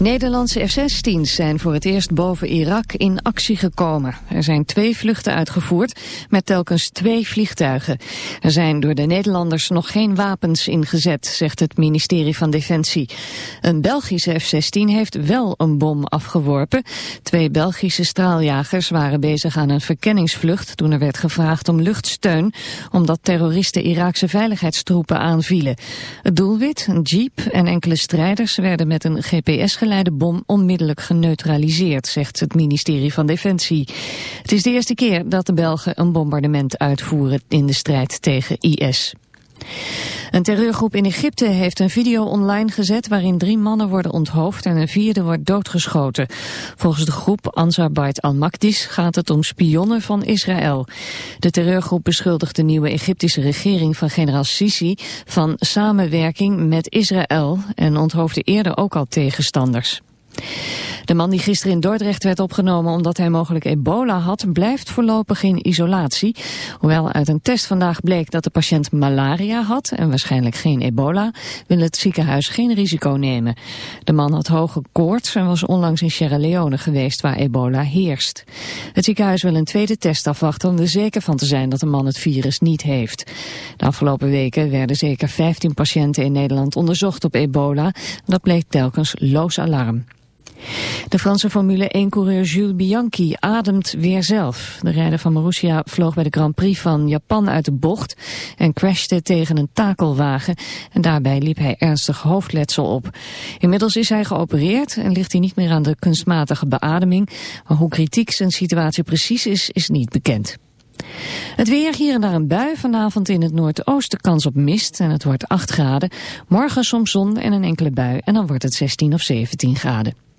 Nederlandse F-16's zijn voor het eerst boven Irak in actie gekomen. Er zijn twee vluchten uitgevoerd met telkens twee vliegtuigen. Er zijn door de Nederlanders nog geen wapens ingezet, zegt het ministerie van Defensie. Een Belgische F-16 heeft wel een bom afgeworpen. Twee Belgische straaljagers waren bezig aan een verkenningsvlucht toen er werd gevraagd om luchtsteun, omdat terroristen Iraakse veiligheidstroepen aanvielen. Het doelwit, een jeep en enkele strijders werden met een GPS geleide bom onmiddellijk geneutraliseerd, zegt het ministerie van Defensie. Het is de eerste keer dat de Belgen een bombardement uitvoeren in de strijd tegen IS. Een terreurgroep in Egypte heeft een video online gezet waarin drie mannen worden onthoofd en een vierde wordt doodgeschoten. Volgens de groep Ansar Bait al-Makdis gaat het om spionnen van Israël. De terreurgroep beschuldigt de nieuwe Egyptische regering van generaal Sisi van samenwerking met Israël en onthoofde eerder ook al tegenstanders. De man die gisteren in Dordrecht werd opgenomen omdat hij mogelijk ebola had, blijft voorlopig in isolatie. Hoewel uit een test vandaag bleek dat de patiënt malaria had en waarschijnlijk geen ebola, wil het ziekenhuis geen risico nemen. De man had hoge koorts en was onlangs in Sierra Leone geweest waar ebola heerst. Het ziekenhuis wil een tweede test afwachten om er zeker van te zijn dat de man het virus niet heeft. De afgelopen weken werden zeker 15 patiënten in Nederland onderzocht op ebola. Dat bleek telkens loos alarm. De Franse Formule 1-coureur Jules Bianchi ademt weer zelf. De rijder van Marussia vloog bij de Grand Prix van Japan uit de bocht en crashte tegen een takelwagen. En daarbij liep hij ernstig hoofdletsel op. Inmiddels is hij geopereerd en ligt hij niet meer aan de kunstmatige beademing. Maar hoe kritiek zijn situatie precies is, is niet bekend. Het weer, hier en daar een bui. Vanavond in het noordoosten kans op mist en het wordt 8 graden. Morgen soms zon en een enkele bui en dan wordt het 16 of 17 graden.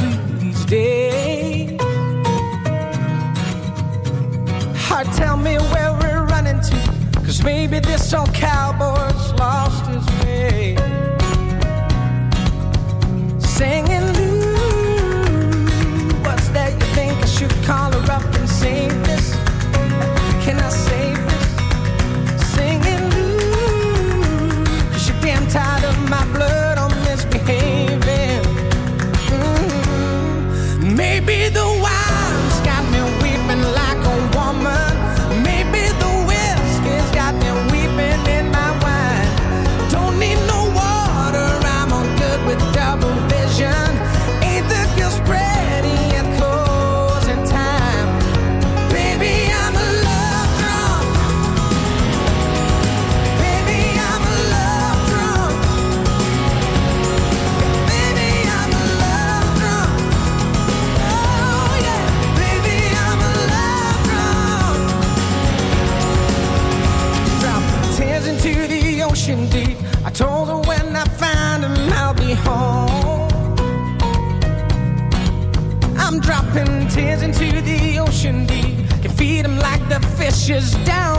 these days. Heart, tell me where we're running to, cause maybe this old cowboy tears into the ocean deep. Can feed them like the fishes down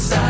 inside,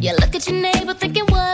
You look at your neighbor thinking, what?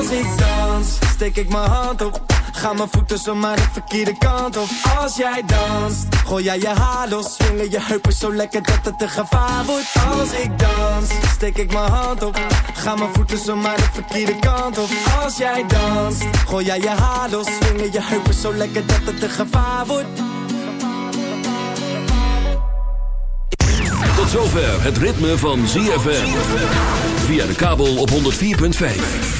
Als ik dans, steek ik mijn hand op. Ga mijn voeten zomaar de verkeerde kant op. Als jij danst, gooi jij je haar los. Swingen je heupen zo lekker dat het te gevaar wordt. Als ik dans, steek ik mijn hand op. Ga mijn voeten zomaar de verkeerde kant op. Als jij danst, gooi jij je haar los. Swingen je heupen zo lekker dat het te gevaar wordt. Tot zover het ritme van ZFM. Via de kabel op 104.5.